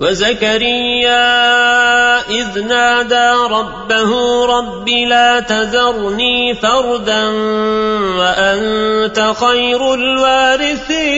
وزكريا إذ نادى ربه رب لا تذرني فردا وأنت خير الوارثين.